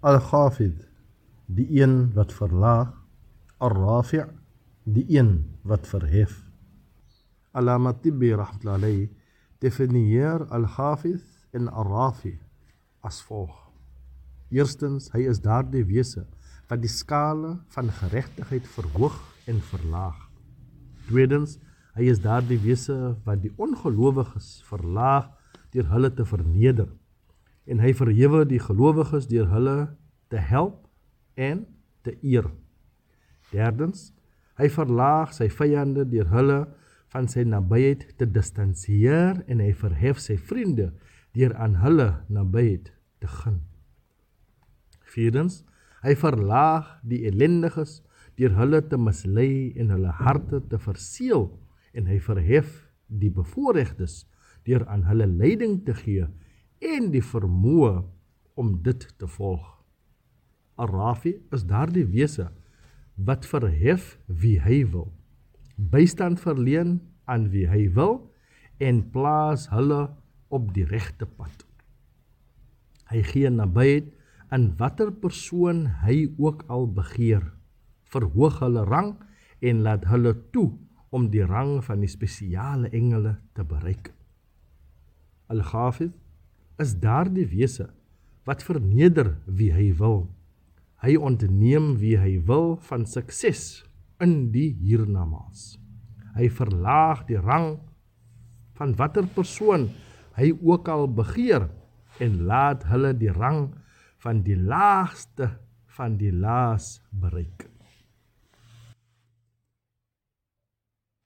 Al-Ghafid, die een wat verlaag, Ar-Rafi', die een wat verhef. Alama Tibbi rahmatullahi definieer Al-Ghafid en Ar-Rafi as volg. Eerstens, hy is daardie wese wat die skale van geregtigheid verhoog en verlaag. Tweedens, hy is daardie wese wat die ongelowiges verlaag deur hulle te verneder en hy verhewe die gelowiges deur hulle te help en te eer. Derdens, hy verlaag sy vyande deur hulle van sy nabyheid te distansieer en hy verhef sy vriende deur aan hulle nabyheid te gun. Vierdens, hy verlaag die ellendiges deur hulle te mislei en hulle harte te verseël en hy verhef die bevoorregtes deur aan hulle leiding te gee en die vermoë om dit te volg. Arafi is daardie wese wat verhef wie hy wil, bystand verleen aan wie hy wil en plaas hulle op die regte pad. Hy gee nabyheid aan watter persoon hy ook al begeer. Verhoog hulle rang en laat hulle toe om die rang van die spesiale engele te bereik. Al-Ghafid is daardie wese wat verneder wie hy wil. Hy ontneem wie hy wil van sukses in die hiernamaals. Hy verlaag die rang van watter persoon hy ook al begeer en laat hulle die rang van die laagste van die laas bereik.